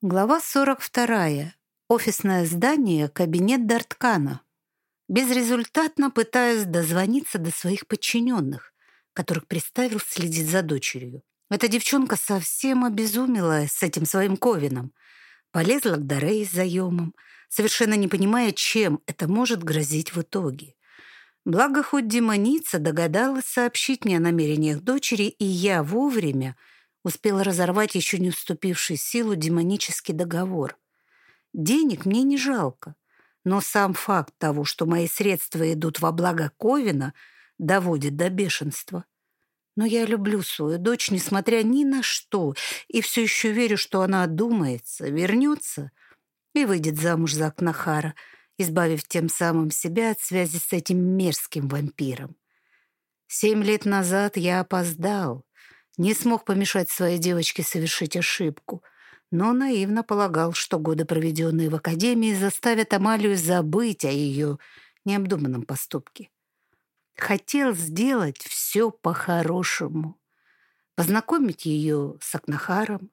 Глава 42. Офисное здание, кабинет Дарткана. Безрезультатно пытаюсь дозвониться до своих подчиненных, которых приставил следить за дочерью. Эта девчонка совсем обезумела с этим своим Ковином. Полезла к Дарее с заемом, совершенно не понимая, чем это может грозить в итоге. Благо, хоть демоница догадалась сообщить мне о намерениях дочери, и я вовремя — успела разорвать еще не уступивший силу демонический договор. Денег мне не жалко, но сам факт того, что мои средства идут во благо Ковина, доводит до бешенства. Но я люблю свою дочь, несмотря ни на что, и все еще верю, что она одумается, вернется и выйдет замуж за Акнахара, избавив тем самым себя от связи с этим мерзким вампиром. Семь лет назад я опоздал, не смог помешать своей девочке совершить ошибку, но наивно полагал, что годы, проведенные в академии, заставят Амалию забыть о ее необдуманном поступке. Хотел сделать все по-хорошему. Познакомить ее с Акнахаром,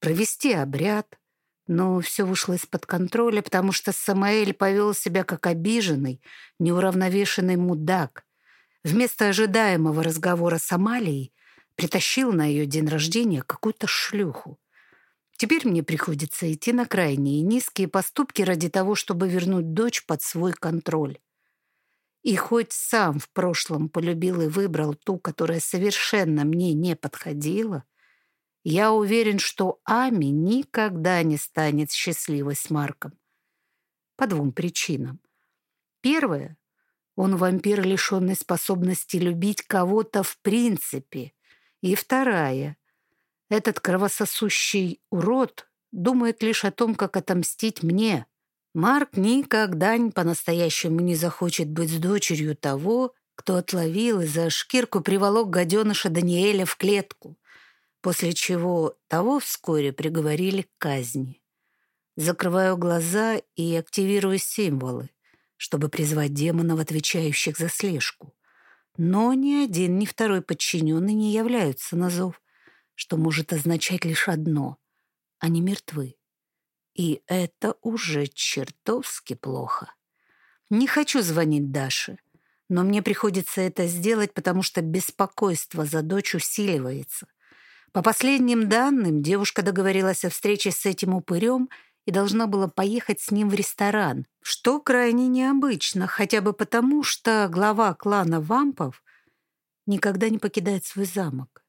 провести обряд, но все вышло из-под контроля, потому что Самаэль повел себя как обиженный, неуравновешенный мудак. Вместо ожидаемого разговора с Амалией притащил на ее день рождения какую-то шлюху. Теперь мне приходится идти на крайние низкие поступки ради того, чтобы вернуть дочь под свой контроль. И хоть сам в прошлом полюбил и выбрал ту, которая совершенно мне не подходила, я уверен, что Ами никогда не станет счастливой с Марком. По двум причинам. Первое — он вампир, лишенный способности любить кого-то в принципе — и вторая. Этот кровососущий урод думает лишь о том, как отомстить мне. Марк никогда по-настоящему не захочет быть с дочерью того, кто отловил и за шкирку приволок гаденыша Даниэля в клетку, после чего того вскоре приговорили к казни. Закрываю глаза и активирую символы, чтобы призвать демонов, отвечающих за слежку. Но ни один, ни второй подчиненный не являются на зов, что может означать лишь одно — они мертвы. И это уже чертовски плохо. Не хочу звонить Даше, но мне приходится это сделать, потому что беспокойство за дочь усиливается. По последним данным, девушка договорилась о встрече с этим упырем и должна была поехать с ним в ресторан, что крайне необычно, хотя бы потому, что глава клана вампов никогда не покидает свой замок.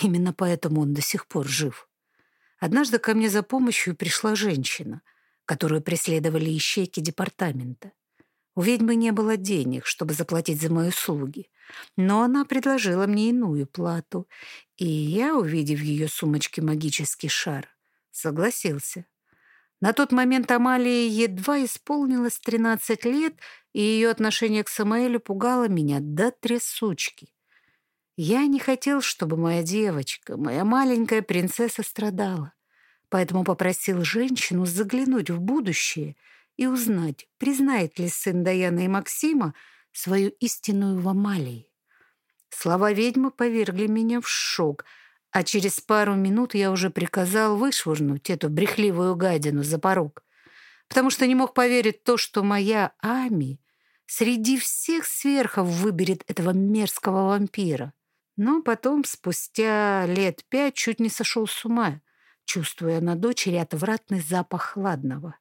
Именно поэтому он до сих пор жив. Однажды ко мне за помощью пришла женщина, которую преследовали ищейки департамента. У ведьмы не было денег, чтобы заплатить за мои услуги, но она предложила мне иную плату, и я, увидев в ее сумочке магический шар, согласился. На тот момент Амалии едва исполнилось 13 лет, и ее отношение к Самаэлю пугало меня до трясучки. Я не хотел, чтобы моя девочка, моя маленькая принцесса страдала, поэтому попросил женщину заглянуть в будущее и узнать, признает ли сын Даяны и Максима свою истинную в Амалии. Слова ведьмы повергли меня в шок — а через пару минут я уже приказал вышвырнуть эту брехливую гадину за порог, потому что не мог поверить то, что моя Ами среди всех сверхов выберет этого мерзкого вампира. Но потом, спустя лет пять, чуть не сошел с ума, чувствуя на дочери отвратный запах хладного.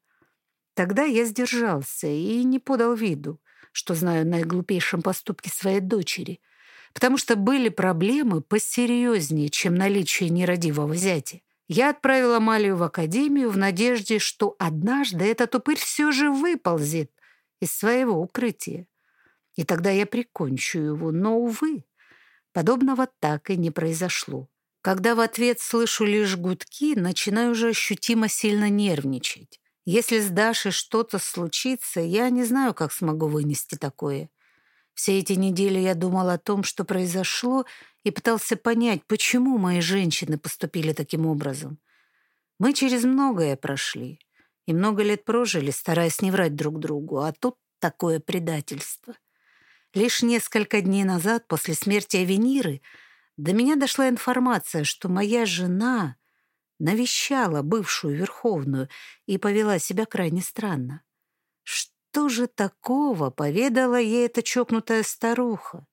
Тогда я сдержался и не подал виду, что знаю наиглупейшем поступке своей дочери — потому что были проблемы посерьезнее, чем наличие нерадивого зятя. Я отправила Малию в академию в надежде, что однажды этот упырь все же выползет из своего укрытия. И тогда я прикончу его, но, увы, подобного так и не произошло. Когда в ответ слышу лишь гудки, начинаю уже ощутимо сильно нервничать. Если с Дашей что-то случится, я не знаю, как смогу вынести такое. Все эти недели я думал о том, что произошло, и пытался понять, почему мои женщины поступили таким образом. Мы через многое прошли и много лет прожили, стараясь не врать друг другу, а тут такое предательство. Лишь несколько дней назад, после смерти Авениры, до меня дошла информация, что моя жена навещала бывшую Верховную и повела себя крайне странно. Же такого поведала ей эта чокнутая старуха,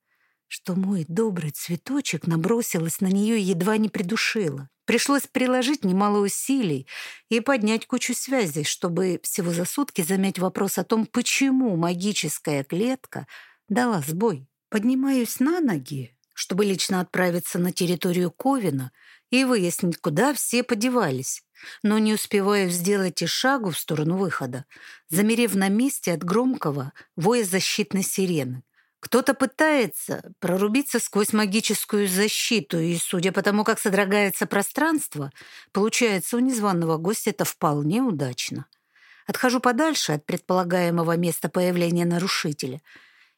что мой добрый цветочек набросилась на нее и едва не придушила? Пришлось приложить немало усилий и поднять кучу связей, чтобы всего за сутки замять вопрос о том, почему магическая клетка дала сбой. Поднимаюсь на ноги, чтобы лично отправиться на территорию Ковина и выяснить, куда все подевались, но не успеваю сделать и шагу в сторону выхода, замерев на месте от громкого воя защитной сирены. Кто-то пытается прорубиться сквозь магическую защиту, и, судя по тому, как содрогается пространство, получается у незваного гостя это вполне удачно. Отхожу подальше от предполагаемого места появления нарушителя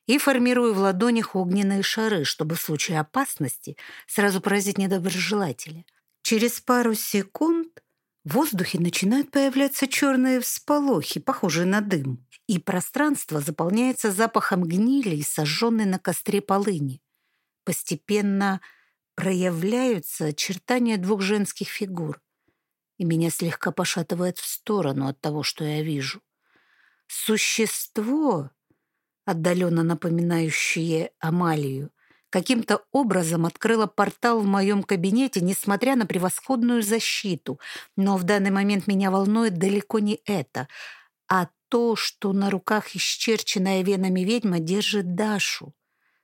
и формирую в ладонях огненные шары, чтобы в случае опасности сразу поразить недоброжелателя. Через пару секунд в воздухе начинают появляться черные всполохи, похожие на дым, и пространство заполняется запахом гнили и сожженной на костре полыни. Постепенно проявляются очертания двух женских фигур, и меня слегка пошатывает в сторону от того, что я вижу. Существо, отдаленно напоминающее Амалию, каким-то образом открыла портал в моем кабинете, несмотря на превосходную защиту. Но в данный момент меня волнует далеко не это, а то, что на руках исчерченная венами ведьма держит Дашу,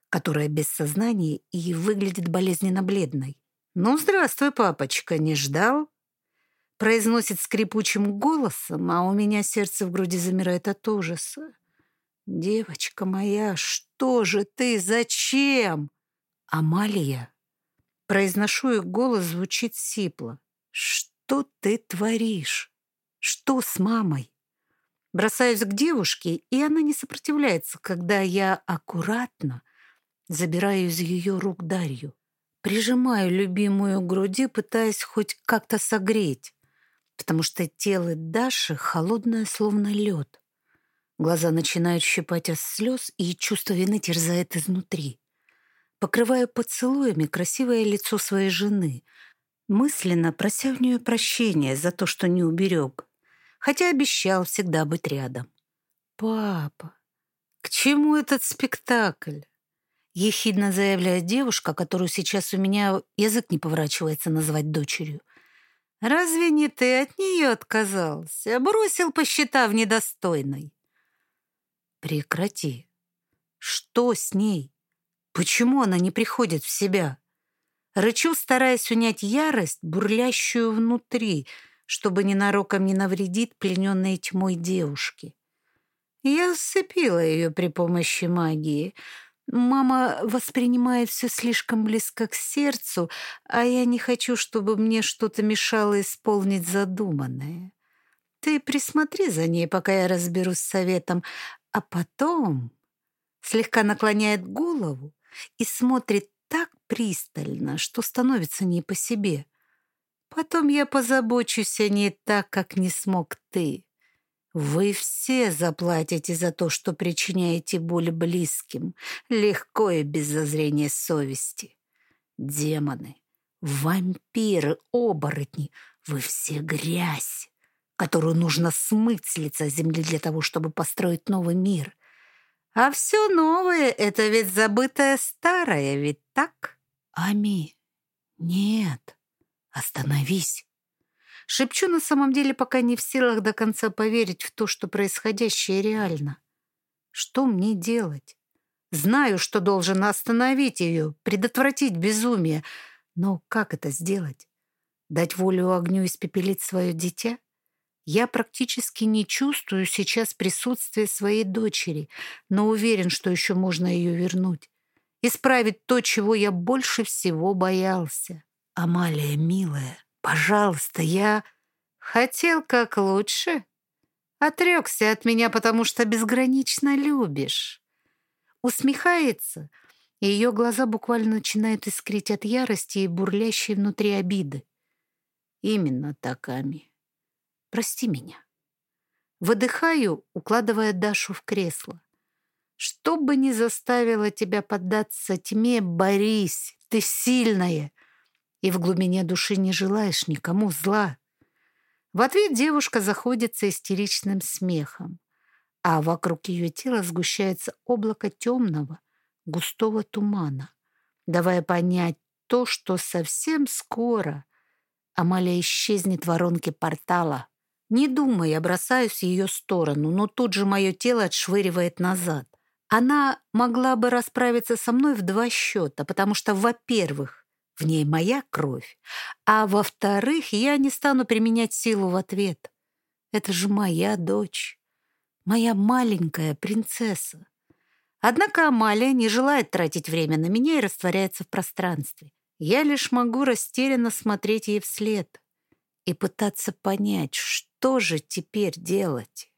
которая без сознания и выглядит болезненно бледной. «Ну, здравствуй, папочка, не ждал?» Произносит скрипучим голосом, а у меня сердце в груди замирает от ужаса. «Девочка моя, что же ты? Зачем?» «Амалия!» Произношу, и голос звучит сипло. «Что ты творишь? Что с мамой?» Бросаюсь к девушке, и она не сопротивляется, когда я аккуратно забираю из ее рук Дарью. Прижимаю любимую к груди, пытаясь хоть как-то согреть, потому что тело Даши холодное, словно лед. Глаза начинают щипать от слез, и чувство вины терзает изнутри покрывая поцелуями красивое лицо своей жены, мысленно прося у нее прощения за то, что не уберег, хотя обещал всегда быть рядом. «Папа, к чему этот спектакль?» Ехидно заявляет девушка, которую сейчас у меня язык не поворачивается назвать дочерью. «Разве не ты от нее отказался? Бросил, посчитав недостойной?» «Прекрати. Что с ней?» Почему она не приходит в себя? Рычу, стараясь унять ярость, бурлящую внутри, чтобы ненароком не навредить плененной тьмой девушке. Я сцепила ее при помощи магии. Мама воспринимает все слишком близко к сердцу, а я не хочу, чтобы мне что-то мешало исполнить задуманное. Ты присмотри за ней, пока я разберусь с советом, а потом слегка наклоняет голову, и смотрит так пристально, что становится не по себе. Потом я позабочусь о ней так, как не смог ты. Вы все заплатите за то, что причиняете боль близким, легко и без зазрения совести. Демоны, вампиры, оборотни, вы все грязь, которую нужно смыть с лица земли для того, чтобы построить новый мир — а все новое — это ведь забытое старое, ведь так? Ами, нет, остановись. Шепчу на самом деле, пока не в силах до конца поверить в то, что происходящее реально. Что мне делать? Знаю, что должен остановить ее, предотвратить безумие. Но как это сделать? Дать волю огню испепелить свое дитя? Я практически не чувствую сейчас присутствия своей дочери, но уверен, что еще можно ее вернуть. Исправить то, чего я больше всего боялся. Амалия, милая, пожалуйста, я... Хотел как лучше. Отрекся от меня, потому что безгранично любишь. Усмехается, и ее глаза буквально начинают искрить от ярости и бурлящей внутри обиды. Именно так, Ами. Прости меня. Выдыхаю, укладывая Дашу в кресло. Что бы ни заставило тебя поддаться тьме, борись, ты сильная. и в глубине души не желаешь никому зла. В ответ девушка заходится истеричным смехом, а вокруг ее тела сгущается облако темного, густого тумана, давая понять то, что совсем скоро Амалия исчезнет в воронке портала. Не думая, бросаюсь в ее сторону, но тут же мое тело отшвыривает назад. Она могла бы расправиться со мной в два счета, потому что, во-первых, в ней моя кровь, а во-вторых, я не стану применять силу в ответ. Это же моя дочь, моя маленькая принцесса. Однако Амалия не желает тратить время на меня и растворяется в пространстве. Я лишь могу растерянно смотреть ей вслед и пытаться понять, что же теперь делать.